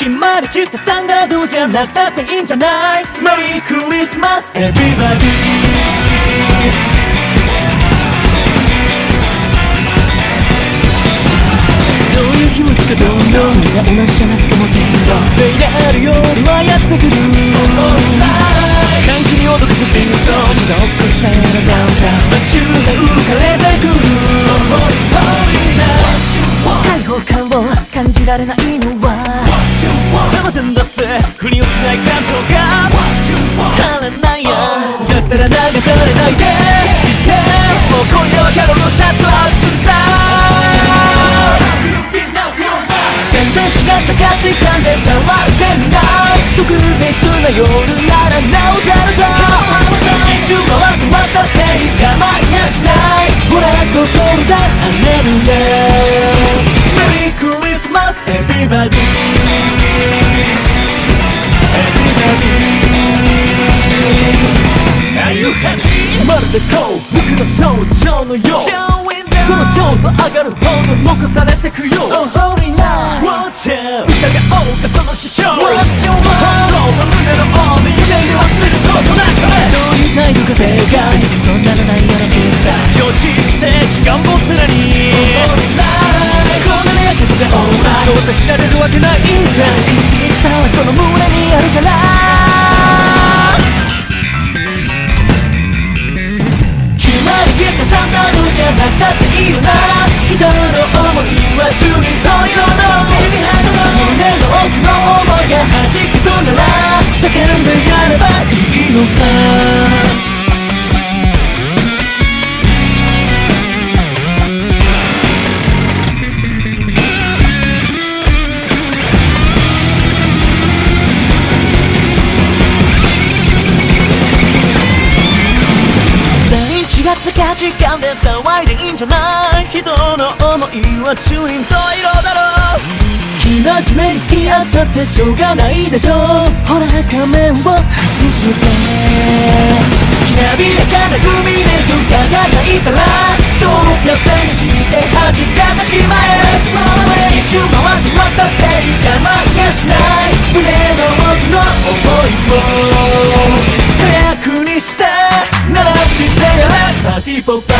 決まりきったスタンダードじゃなくたっていいんじゃない？メリークリスマス！エビバディ！どういう気持ちかどんどんみんな同じじゃなくても天がフェイであるよりはやってくる歓喜に踊る戦争。しロックしたようなダウンタウン街中が浮かれてくる開放感を感じられないの。は邪魔点だって振り落ちない感情が晴れないやだったら流されないでもう今夜はキャロルをシャットアウトするさ全然違った価値観で騒いでみない特別な夜ならなおさらだ一周回って渡っていかないやしないほら心だ跳ねるねメリーでこう僕の象徴のよう。そのショート上がるほど残されてくよ Oh holy night Watch out 疑おうかその指標 Watch your 本当は胸の奥で夢に忘れることなくどういう態度が正解そんなのないようなピザ常識的願望って何 Oh holy night こんなにやけどで Alright どうせ知られるわけないぜ。真実さはその胸にあるからなくたっていいよな人の想いは十人十色の。胸の奥の想いが弾きそうなら叫んでやればいいのさ。った価値観で騒いでいいんじゃない人の想いは十人十色だろう生真面目に付き合ったってしょうがないでしょほら仮面を外してきらびやかなルミネーション輝いたらどうか探して弾かてしまえ。一周回っているかもひやしない。bye